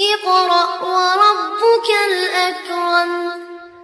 اقرأ وربك الأكرم.